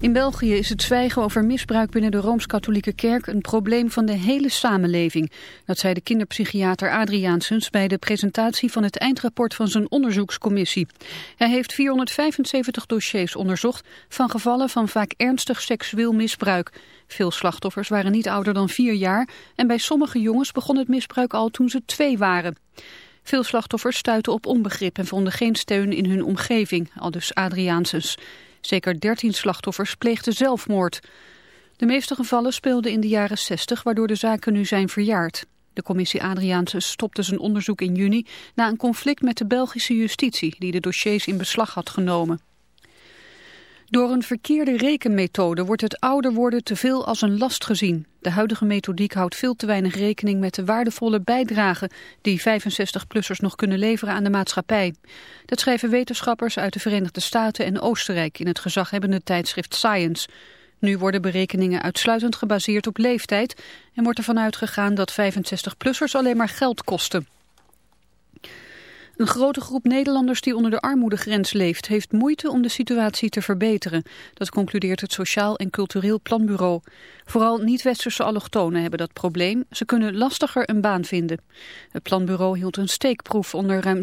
In België is het zwijgen over misbruik binnen de Rooms-Katholieke Kerk een probleem van de hele samenleving. Dat zei de kinderpsychiater Adriaansens bij de presentatie van het eindrapport van zijn onderzoekscommissie. Hij heeft 475 dossiers onderzocht van gevallen van vaak ernstig seksueel misbruik. Veel slachtoffers waren niet ouder dan vier jaar en bij sommige jongens begon het misbruik al toen ze twee waren. Veel slachtoffers stuiten op onbegrip en vonden geen steun in hun omgeving, aldus Adriaansens. Zeker 13 slachtoffers pleegden zelfmoord. De meeste gevallen speelden in de jaren 60, waardoor de zaken nu zijn verjaard. De commissie Adriaansens stopte zijn onderzoek in juni na een conflict met de Belgische justitie, die de dossiers in beslag had genomen. Door een verkeerde rekenmethode wordt het ouder worden te veel als een last gezien. De huidige methodiek houdt veel te weinig rekening met de waardevolle bijdrage die 65-plussers nog kunnen leveren aan de maatschappij. Dat schrijven wetenschappers uit de Verenigde Staten en Oostenrijk in het gezaghebbende tijdschrift Science. Nu worden berekeningen uitsluitend gebaseerd op leeftijd en wordt ervan uitgegaan dat 65-plussers alleen maar geld kosten. Een grote groep Nederlanders die onder de armoedegrens leeft... heeft moeite om de situatie te verbeteren. Dat concludeert het Sociaal en Cultureel Planbureau. Vooral niet-westerse allochtonen hebben dat probleem. Ze kunnen lastiger een baan vinden. Het planbureau hield een steekproef onder ruim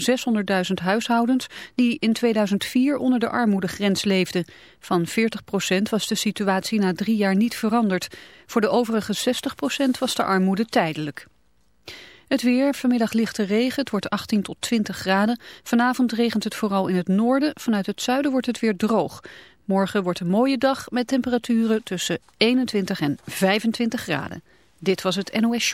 600.000 huishoudens... die in 2004 onder de armoedegrens leefden. Van 40% was de situatie na drie jaar niet veranderd. Voor de overige 60% was de armoede tijdelijk. Het weer, vanmiddag lichte regen, het wordt 18 tot 20 graden. Vanavond regent het vooral in het noorden, vanuit het zuiden wordt het weer droog. Morgen wordt een mooie dag met temperaturen tussen 21 en 25 graden. Dit was het NOS.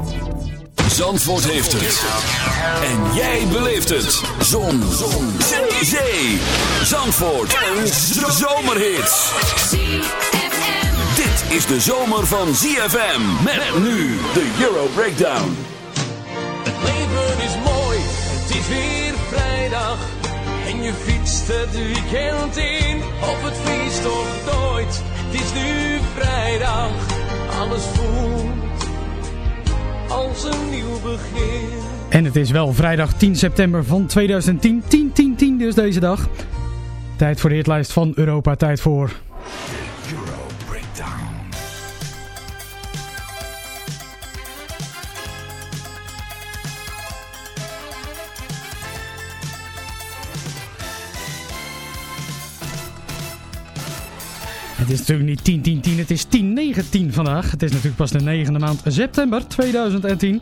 Zandvoort heeft het. En jij beleeft het. Zon. Zon. Zee. Zee. Zandvoort. Een zomerhit. Dit is de zomer van ZFM. Met nu de Euro Breakdown. Het leven is mooi, het is weer vrijdag. En je fietst het weekend in, op het feest of nooit. Het is nu vrijdag, alles voelt als een nieuw begin. En het is wel vrijdag 10 september van 2010. 10, 10, 10 dus deze dag. Tijd voor de hitlijst van Europa. Tijd voor... is natuurlijk niet 10, 10, 10. Het is 10, 9, 10 vandaag. Het is natuurlijk pas de negende maand september 2010.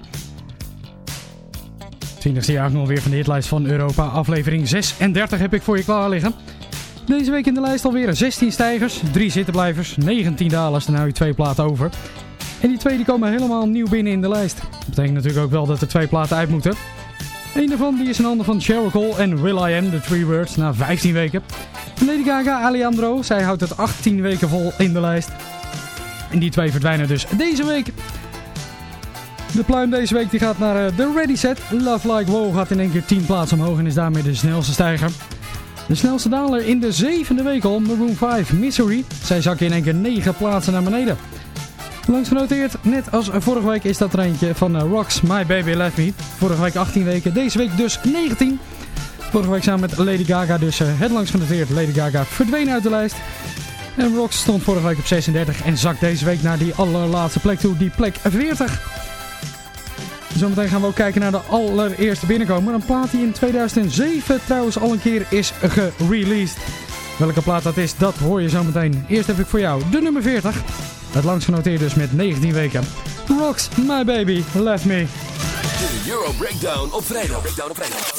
20e jaar nog weer van de hitlijst van Europa. Aflevering 36 heb ik voor je klaar liggen. Deze week in de lijst alweer 16 stijgers, 3 zittenblijvers, 19 dalers. Dan hou je twee platen over. En die twee die komen helemaal nieuw binnen in de lijst. Dat betekent natuurlijk ook wel dat er twee platen uit moeten. Eén daarvan die is in handen van Cheryl Cole en Will I Am, de Three Words, na 15 weken. Lady Gaga, Alejandro, zij houdt het 18 weken vol in de lijst. En die twee verdwijnen dus deze week. De pluim deze week die gaat naar eh, de Ready Set. Love Like Wow gaat in één keer 10 plaatsen omhoog en is daarmee de snelste stijger. De snelste daler in de zevende week al, Maroon 5, Misery. Zij zakken in één keer 9 plaatsen naar beneden. Langs genoteerd, net als vorige week is dat er eentje van eh, Rocks, My Baby Left Me. Vorige week 18 weken, deze week dus 19. Vorige week samen met Lady Gaga, dus eh, het langs genoteerd. Lady Gaga verdween uit de lijst. En Rocks stond vorige week op 36 en zakt deze week naar die allerlaatste plek toe, die plek 40. Zometeen gaan we ook kijken naar de allereerste binnenkomer. Een plaat die in 2007 trouwens al een keer is gereleased. Welke plaat dat is, dat hoor je zometeen. Eerst heb ik voor jou de nummer 40. Het langst genoteerd dus met 19 weken. Rocks, My Baby, Left Me. De Euro Breakdown op vrijdag. Breakdown op vrijdag.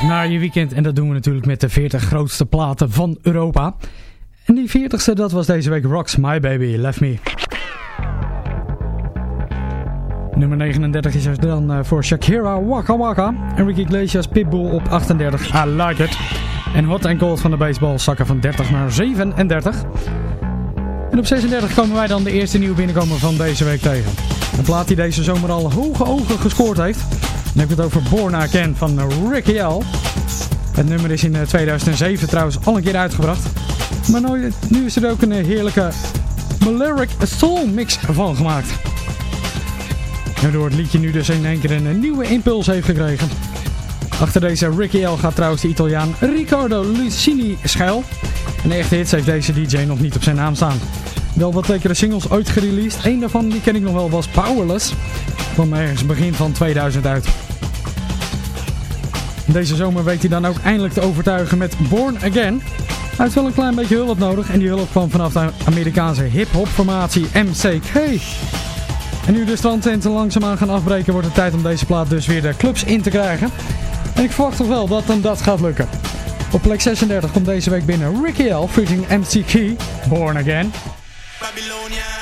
Naar je weekend. En dat doen we natuurlijk met de 40 grootste platen van Europa. En die 40ste, dat was deze week Rocks My Baby Left Me. Nummer 39 is er dan eh, voor Shakira Waka Waka. Enrique Iglesias Pitbull op 38. I like it. En Hot and Cold van de baseball zakken van 30 naar 37. En op 36 komen wij dan de eerste nieuwe binnenkomer van deze week tegen. Een plaat die deze zomer al hoge ogen gescoord heeft. Dan heb ik het over Born Again van Ricky L. Het nummer is in 2007 trouwens al een keer uitgebracht. Maar nooit, nu is er ook een heerlijke Maleric Soul mix van gemaakt. Waardoor het liedje nu dus in één keer een nieuwe impuls heeft gekregen. Achter deze Ricky L gaat trouwens de Italiaan Riccardo Lucini schuil. En echte hits heeft deze DJ nog niet op zijn naam staan. Wel wat lekkere singles ooit. Eén daarvan die ken ik nog wel was Powerless. Kwam ergens begin van 2000 uit. Deze zomer weet hij dan ook eindelijk te overtuigen met Born Again. Hij heeft wel een klein beetje hulp nodig en die hulp kwam vanaf de Amerikaanse hip-hop formatie MCK. En nu de strandtenten langzaamaan gaan afbreken wordt het tijd om deze plaat dus weer de clubs in te krijgen. En ik verwacht toch wel dat dan dat gaat lukken. Op plek 36 komt deze week binnen Ricky L. featuring MC Born Again. I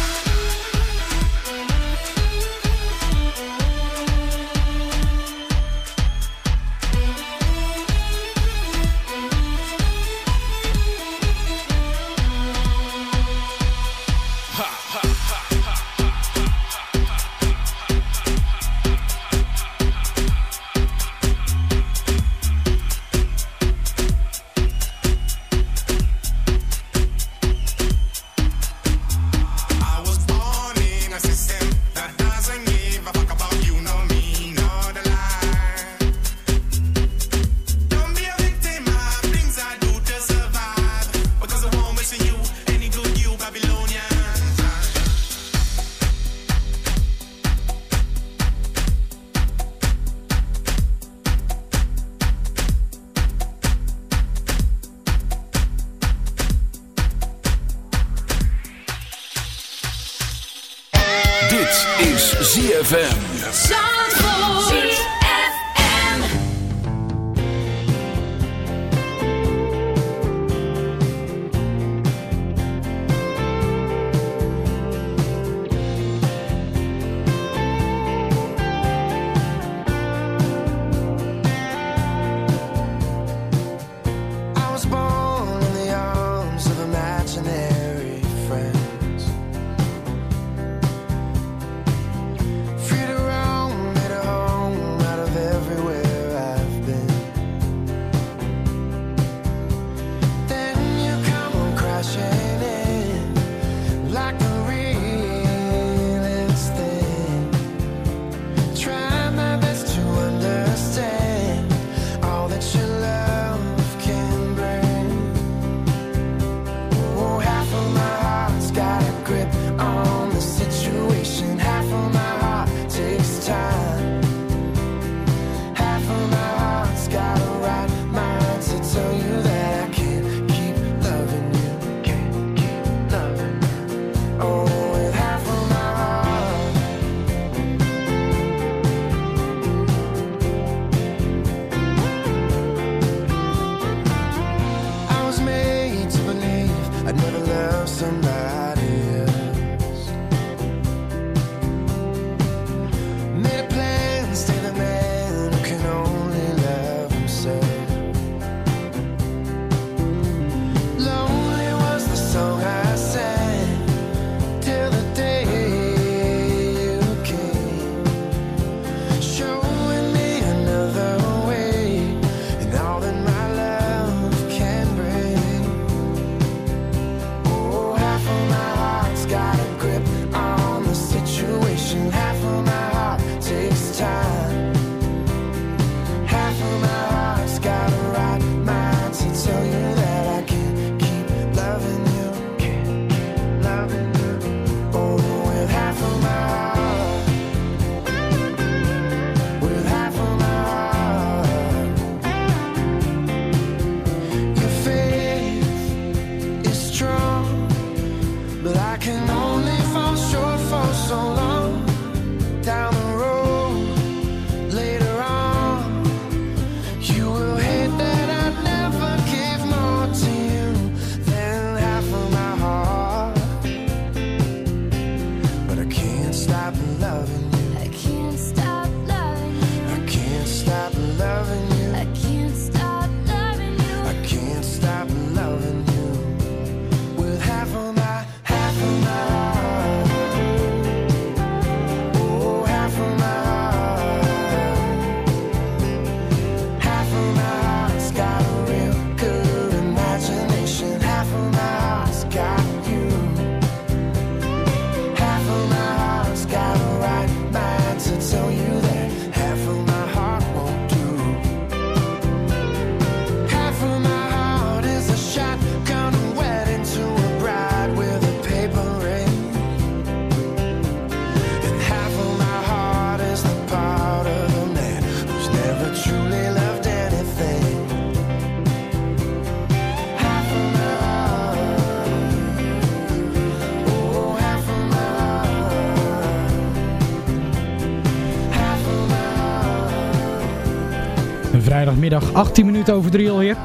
Vrijdagmiddag 18 minuten over 3 alweer.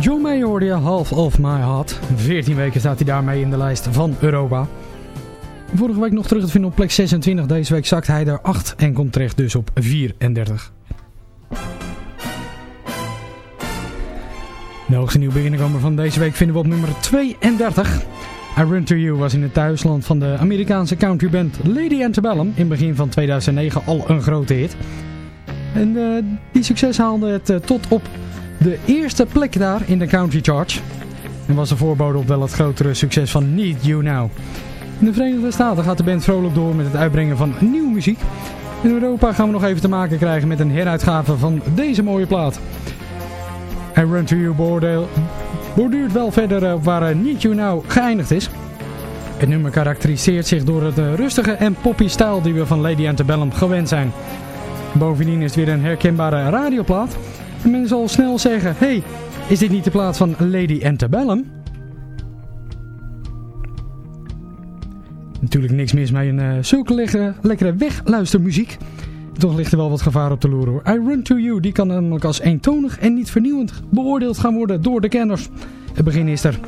John Mayer hoorde Half of My Heart. 14 weken staat hij daarmee in de lijst van Europa. Vorige week nog terug te vinden op plek 26. Deze week zakt hij er 8 en komt terecht dus op 34. De hoogste nieuwe binnenkomer van deze week vinden we op nummer 32. I Run To You was in het thuisland van de Amerikaanse countryband Lady Antebellum in begin van 2009 al een grote hit. En eh, die succes haalde het eh, tot op de eerste plek daar in de country charts. En was de voorbode op wel het grotere succes van Need You Now. In de Verenigde Staten gaat de band vrolijk door met het uitbrengen van nieuwe muziek. In Europa gaan we nog even te maken krijgen met een heruitgave van deze mooie plaat. En Run To You borduurt wel verder op waar eh, Need You Now geëindigd is. Het nummer karakteriseert zich door het eh, rustige en poppy stijl die we van Lady Antebellum gewend zijn. Bovendien is het weer een herkenbare radioplaat. En men zal snel zeggen, hey, is dit niet de plaat van Lady Antebellum? Natuurlijk niks mis met een eh, zulke lekkere, lekkere wegluistermuziek. Toch ligt er wel wat gevaar op de loer hoor. I Run To You, die kan namelijk als eentonig en niet vernieuwend beoordeeld gaan worden door de kenners. Het begin is er.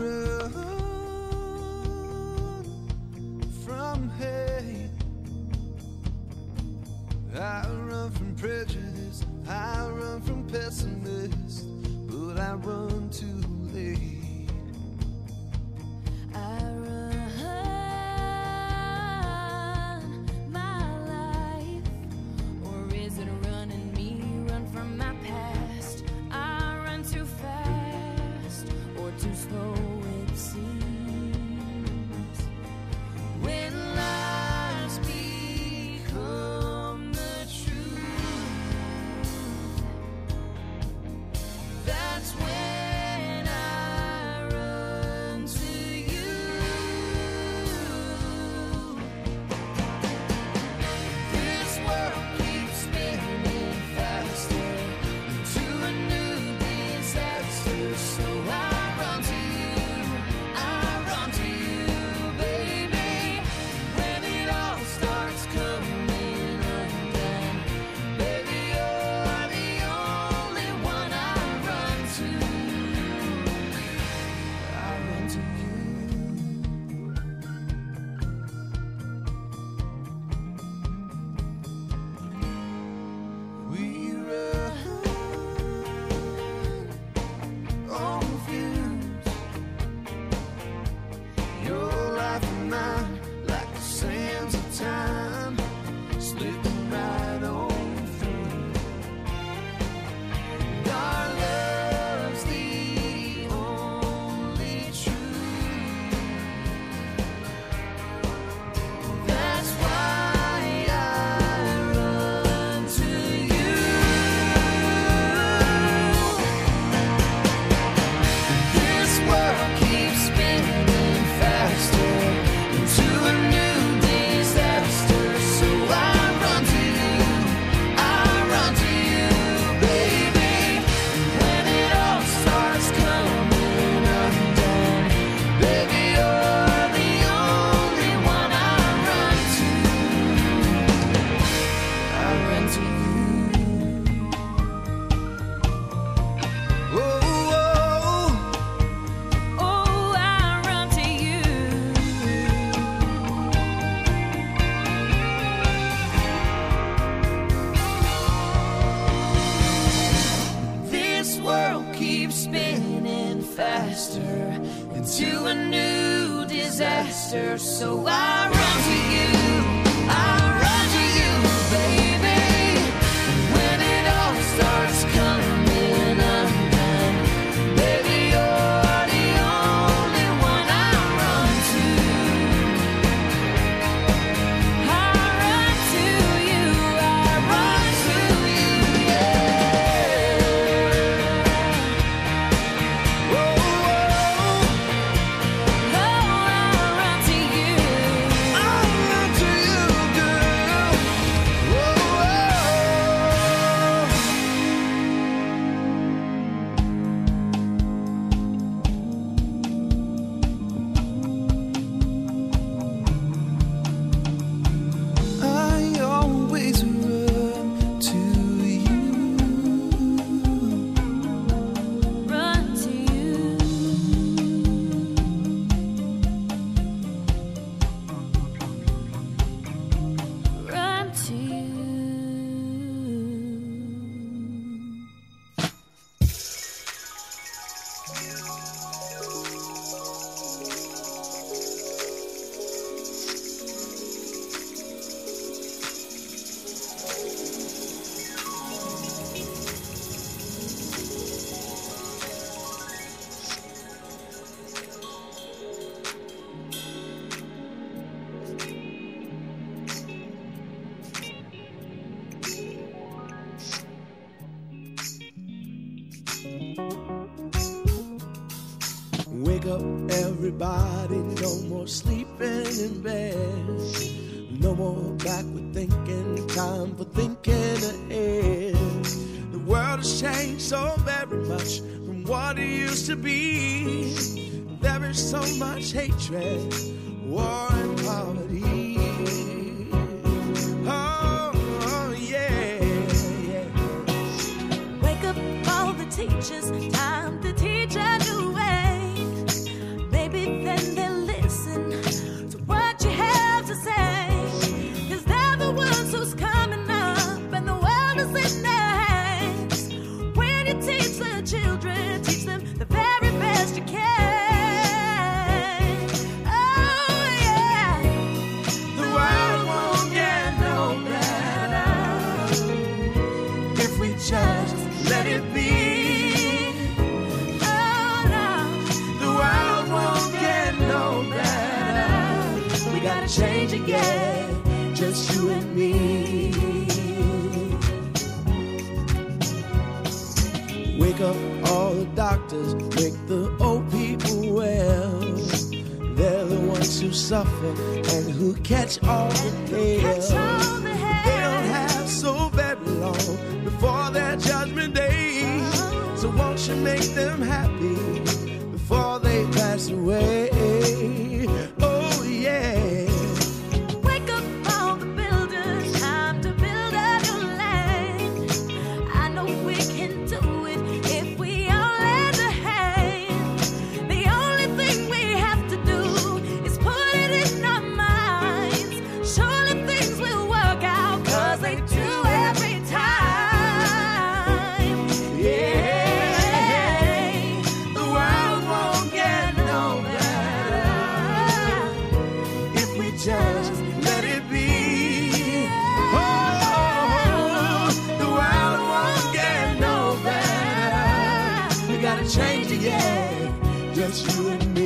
Just you and me.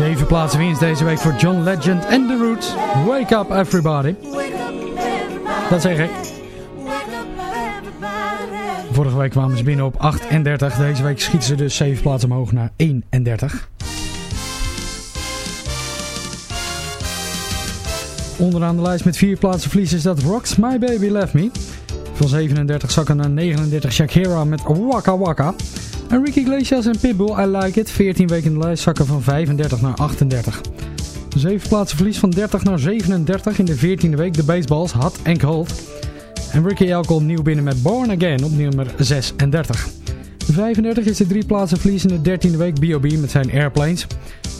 Zeven plaatsen winst deze week voor John Legend en The Roots. Wake up everybody. Dat zeg ik. Vorige week kwamen ze binnen op 38. Deze week schieten ze dus 7 plaatsen omhoog naar 31. Onderaan de lijst met 4 plaatsen verlies is dat Rocks My Baby Left Me. Van 37 zakken naar 39 Shakira met Waka Waka. En Ricky Iglesias en Pitbull I Like It. 14 weken in de lijst zakken van 35 naar 38. 7 plaatsen verlies van 30 naar 37 in de 14e week. De baseballs Hot and Cold. En Ricky Elko opnieuw binnen met Born Again op nummer 36. 35 is de drie plaatsen verlies in de 13e week B.O.B. met zijn Airplanes.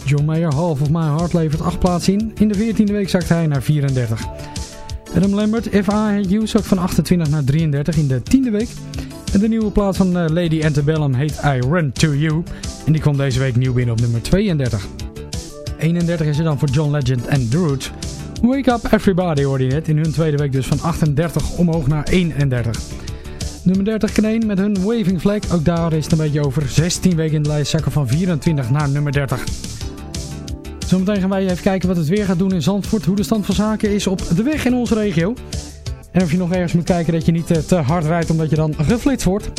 John Mayer, Half of My Heart levert 8 plaatsen in. In de 14e week zakt hij naar 34. Adam Lambert, If I van 28 naar 33 in de 10e week. De nieuwe plaats van eh, Lady Antebellum heet I Run To You. En die komt deze week nieuw binnen op nummer 32. 31 is er dan voor John Legend en The. Wake Up Everybody hoorde je net. In hun tweede week dus van 38 omhoog naar 31. Nummer 30 Kneen met hun Waving Flag. Ook daar is het een beetje over. 16 weken in de lijst zakken van 24 naar nummer 30. Zometeen gaan wij even kijken wat het weer gaat doen in Zandvoort. Hoe de stand van zaken is op de weg in onze regio. En of je nog ergens moet kijken dat je niet eh, te hard rijdt omdat je dan geflitst wordt.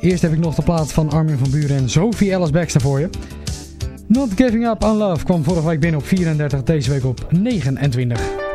Eerst heb ik nog de plaat van Armin van Buren en Sophie Ellis Baxter voor je. Not Giving Up on Love kwam vorige week binnen op 34, deze week op 29.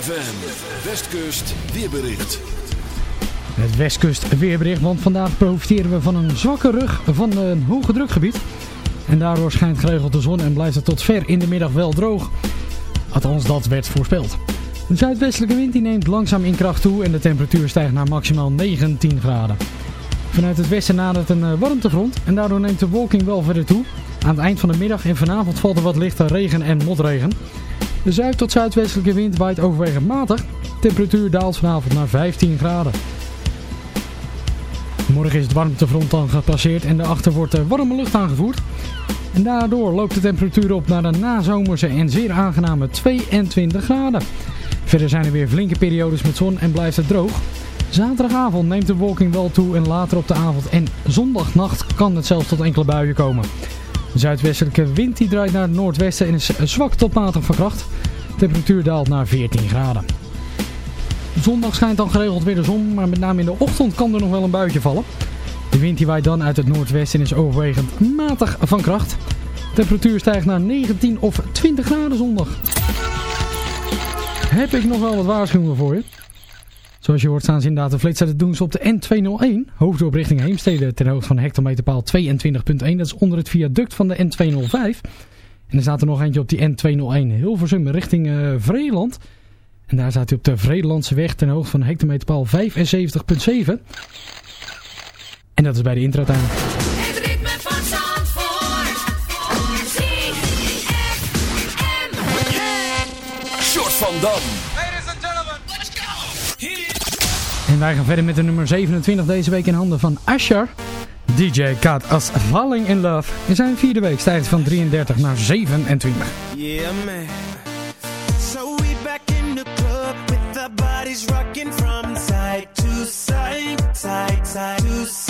ZFM, Westkust, weerbericht. Het Westkust weerbericht, want vandaag profiteren we van een zwakke rug van een hoge drukgebied. En daardoor schijnt geregeld de zon en blijft het tot ver in de middag wel droog. Althans, dat werd voorspeld. De zuidwestelijke wind die neemt langzaam in kracht toe en de temperatuur stijgt naar maximaal 19 graden. Vanuit het westen nadert een eh, warmtefront en daardoor neemt de wolking wel verder toe. Aan het eind van de middag en vanavond valt er wat lichte regen en motregen. De zuid- tot zuidwestelijke wind waait overwegend matig. Temperatuur daalt vanavond naar 15 graden. Morgen is het warmtefront dan gepasseerd en daarachter wordt warme lucht aangevoerd. En daardoor loopt de temperatuur op naar de nazomerse en zeer aangename 22 graden. Verder zijn er weer flinke periodes met zon en blijft het droog. Zaterdagavond neemt de wolking wel toe en later op de avond en zondagnacht kan het zelfs tot enkele buien komen. De zuidwestelijke wind die draait naar het noordwesten en is zwak tot matig van kracht. De temperatuur daalt naar 14 graden. Zondag schijnt dan geregeld weer de zon, maar met name in de ochtend kan er nog wel een buitje vallen. De wind die waait dan uit het noordwesten en is overwegend matig van kracht. Temperatuur stijgt naar 19 of 20 graden zondag. Heb ik nog wel wat waarschuwingen voor je. Zoals je hoort staan ze inderdaad de flitser doen ze op de N201, hoofddorp richting Heemstede ten hoogte van hectometerpaal 22.1. Dat is onder het viaduct van de N205. En er staat er nog eentje op die N201 Hilversum richting eh, Vreeland. En daar staat hij op de Vreelandse weg ten hoogte van hectometerpaal 75.7. En dat is bij de introtuin. Het ritme van Zandvoort. Short van Dam. En wij gaan verder met de nummer 27 deze week in handen van Asher. DJ Kat as Falling in Love. In zijn vierde week stijgt van 33 naar 27. Yeah, man. So we back in the club with bodies rocking from side to side, side, side.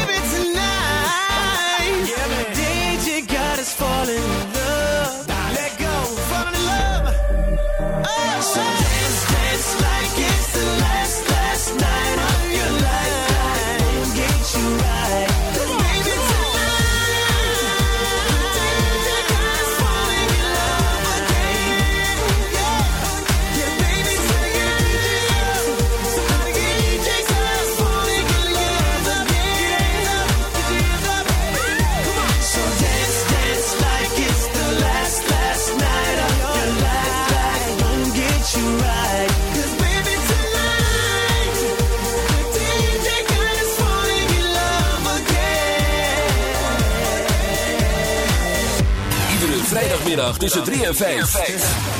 vrijdagmiddag tussen 3 en 5.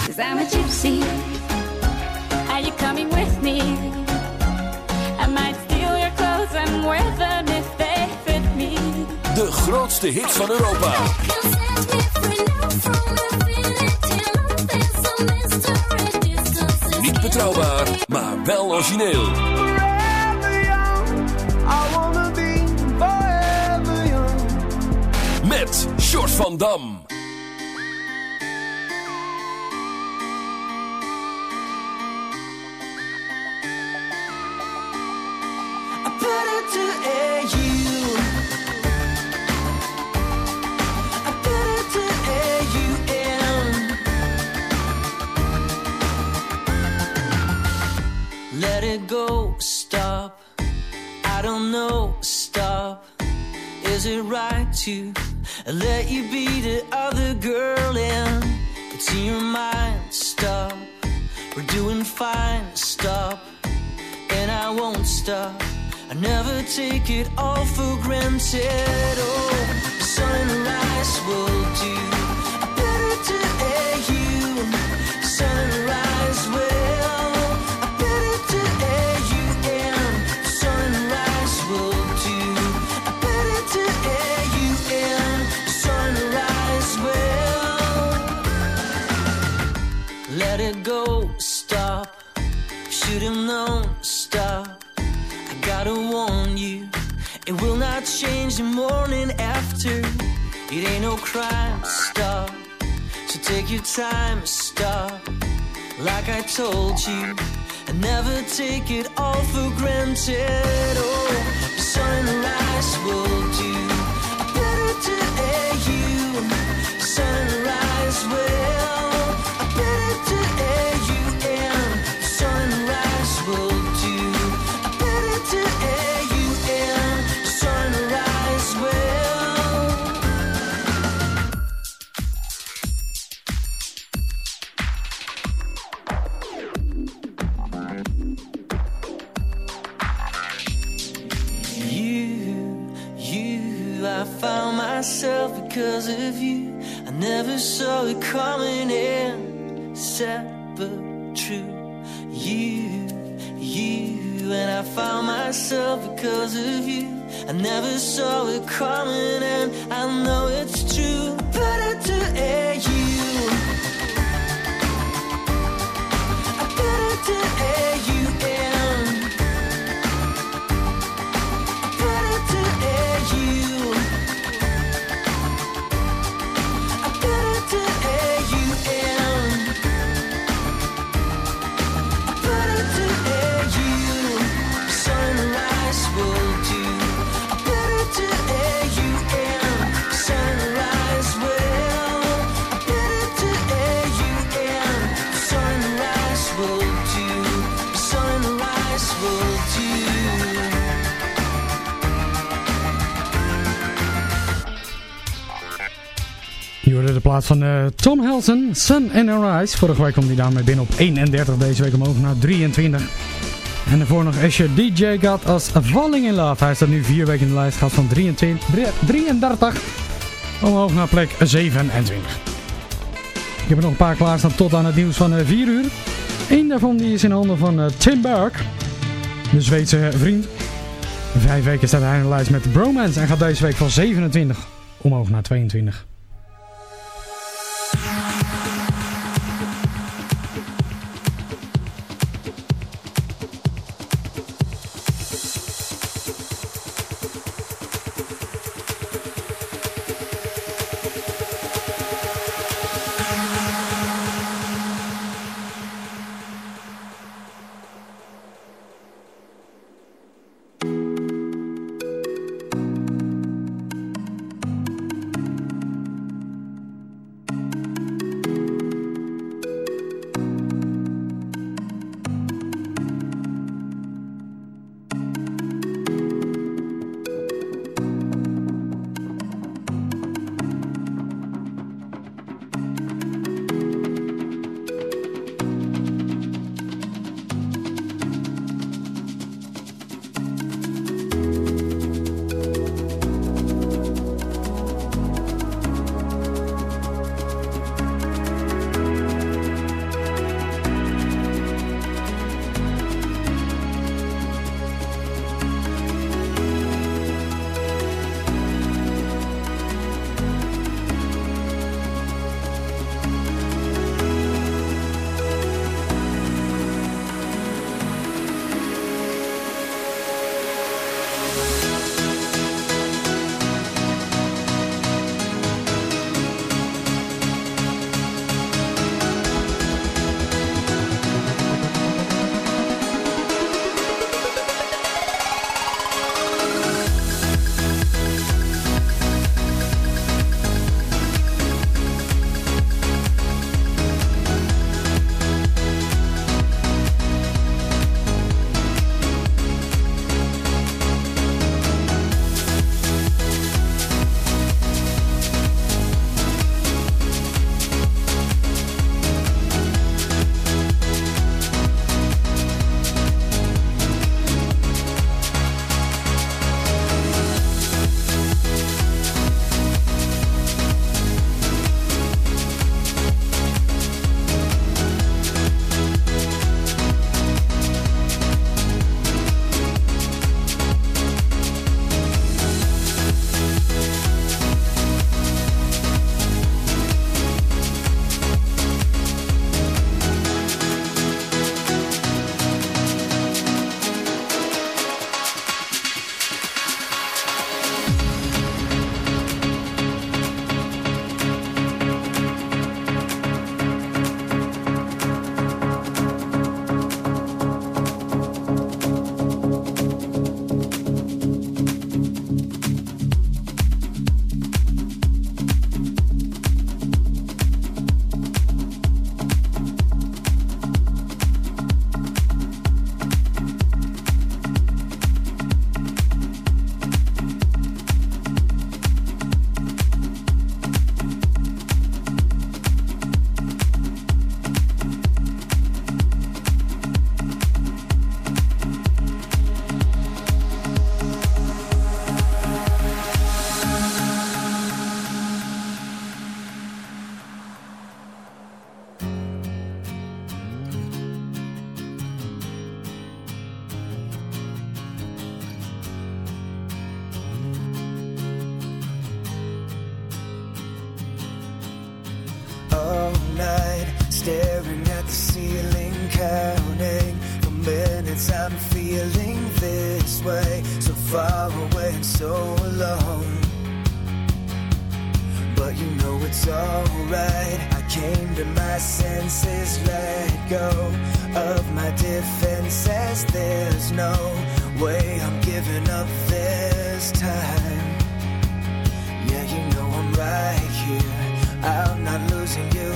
Cause I'm a gypsy. Are you coming with me? I might steal your clothes and wear them if they fit me. De De grootste hits van Europa. Niet betrouwbaar, maar wel origineel. Met Short van Dam. shit. Told you, and never take it all for granted. Oh, sunrise will do. Tom Helson, Sun and Arise. Vorige week kwam hij daarmee binnen op 31, deze week omhoog naar 23. En daarvoor nog Asher DJ Got Us Falling in Love. Hij staat nu vier weken in de lijst, gaat van 23, 33 omhoog naar plek 27. Ik heb er nog een paar klaarstaan tot aan het nieuws van eh, 4 uur. Eén daarvan die is in handen van eh, Tim Burke, de Zweedse vriend. Vijf weken staat hij in de lijst met Bromance en gaat deze week van 27 omhoog naar 22. It's alright. I came to my senses, let go of my defenses. There's no way I'm giving up this time. Yeah, you know I'm right here. I'm not losing you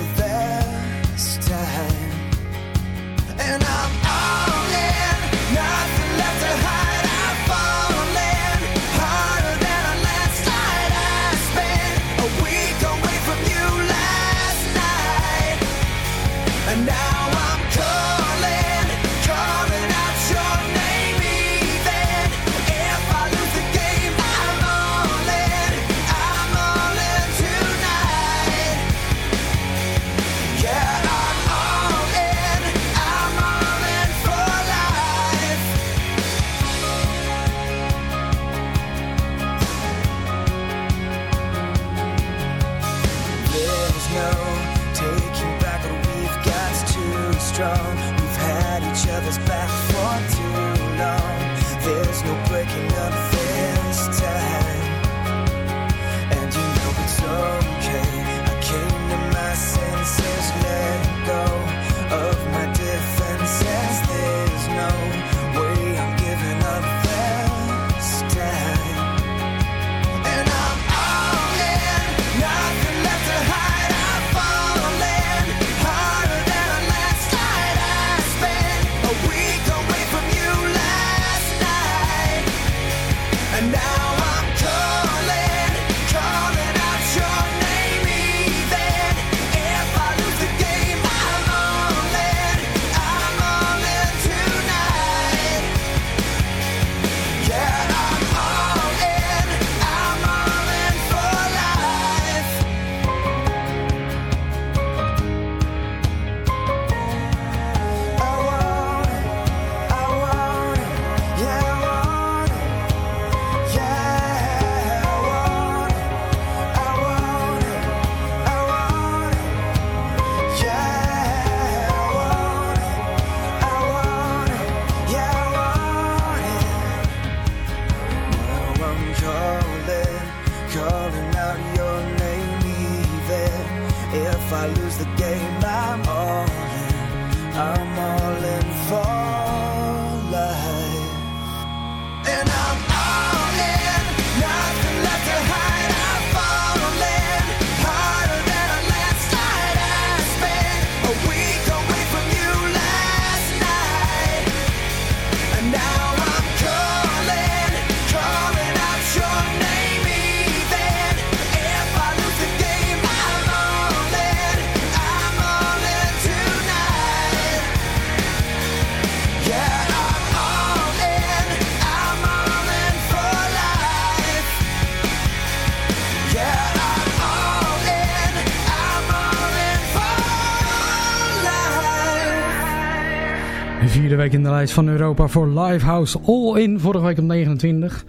De vierde week in de lijst van Europa voor Livehouse All In. Vorige week op 29.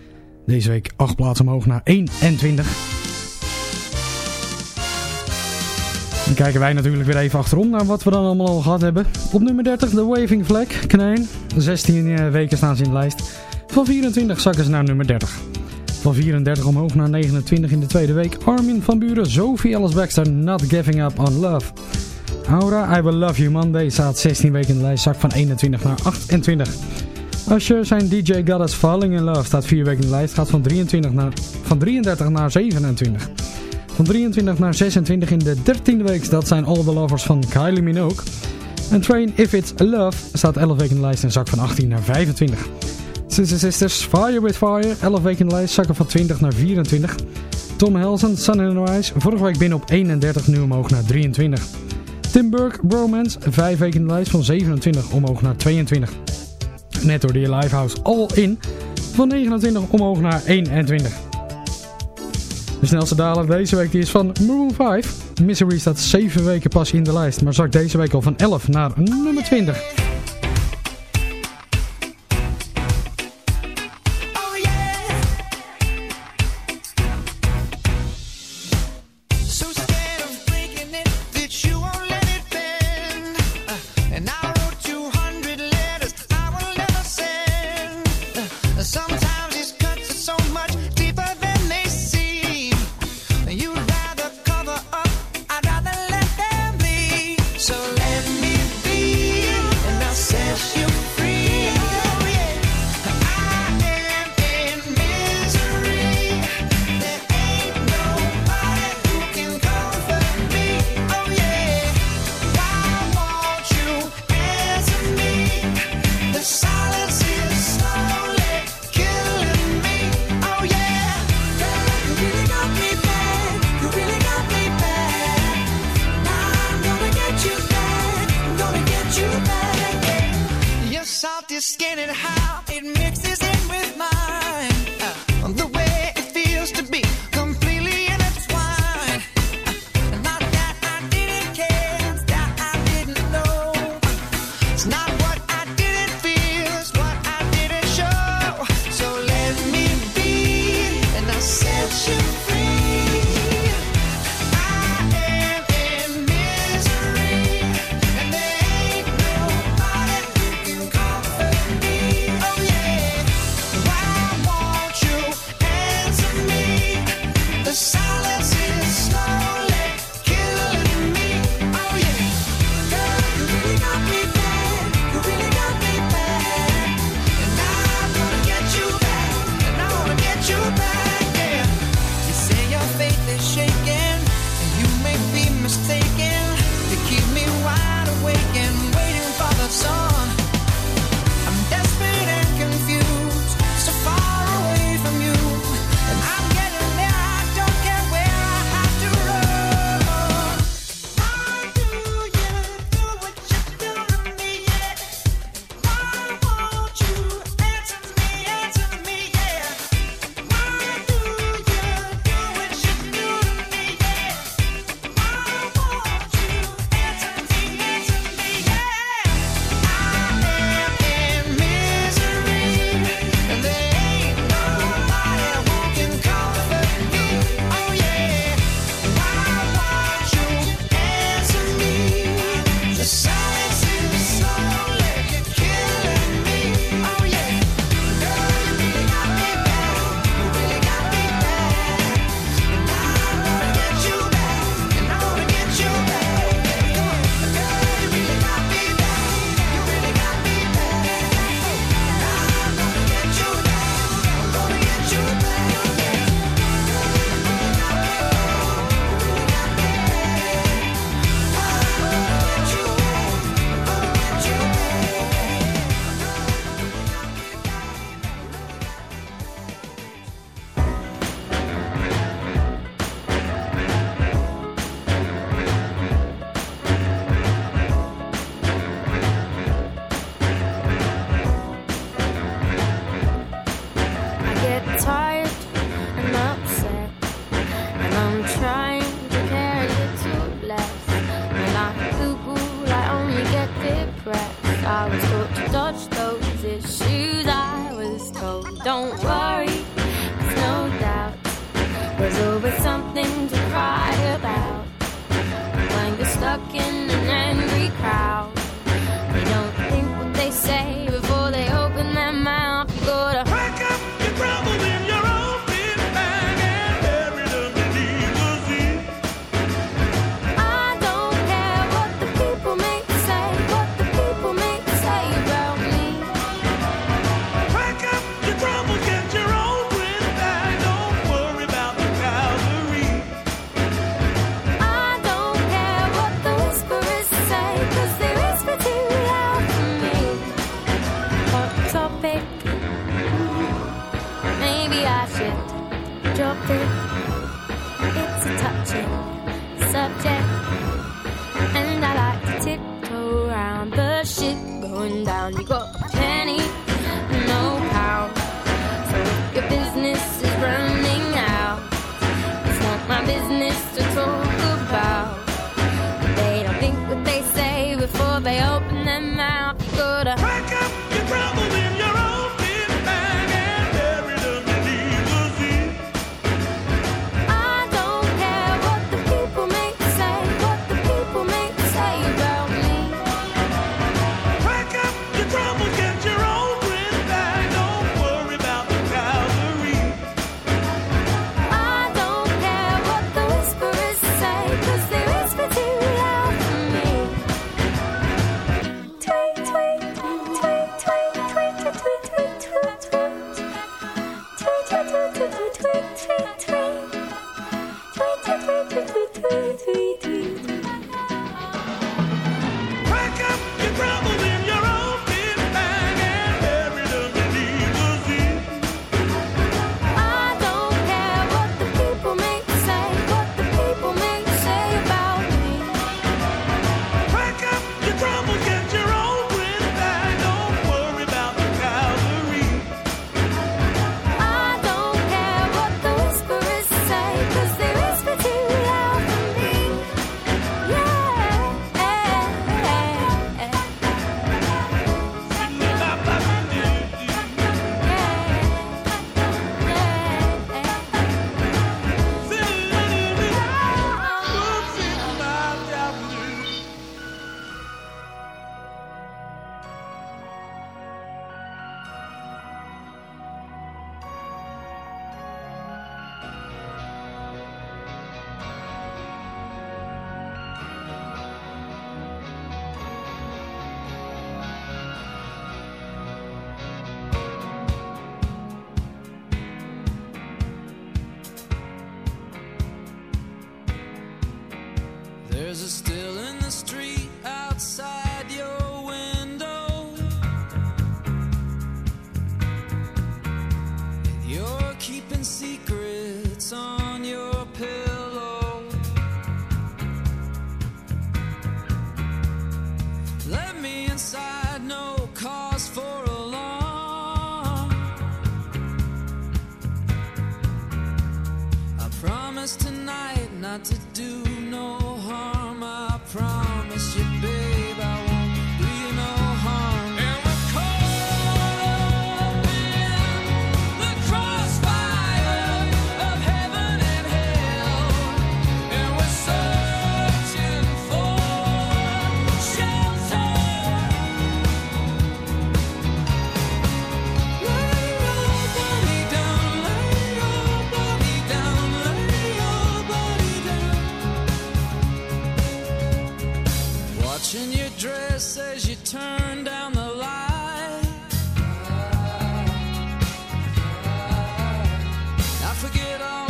Deze week 8 plaatsen omhoog naar 21. Dan kijken wij natuurlijk weer even achterom naar wat we dan allemaal al gehad hebben. Op nummer 30 de Waving Flag, Knijn. 16 eh, weken staan ze in de lijst. Van 24 zakken ze naar nummer 30. Van 34 omhoog naar 29 in de tweede week. Armin van Buren, Sophie Alice Baxter, Not Giving Up on Love. Aura, I Will Love You Monday staat 16 weken in de lijst, zak van 21 naar 28. Usher zijn DJ Goddess Falling in Love staat 4 weken in de lijst, gaat van, 23 naar, van 33 naar 27. Van 23 naar 26 in de 13e week, dat zijn All The Lovers van Kylie Minogue. En Train If It's Love staat 11 weken in de lijst en zak van 18 naar 25. Sister Sisters, Fire With Fire, 11 weken in de lijst, zakken van 20 naar 24. Tom Helsen, Sun and Rise, vorige week binnen op 31, nu omhoog naar 23. Tim Burke, Bromance, 5 weken in de lijst, van 27 omhoog naar 22. Net door de Livehouse All In, van 29 omhoog naar 21. De snelste daler deze week die is van Maroon 5. Misery staat 7 weken pas in de lijst, maar zakt deze week al van 11 naar nummer 20.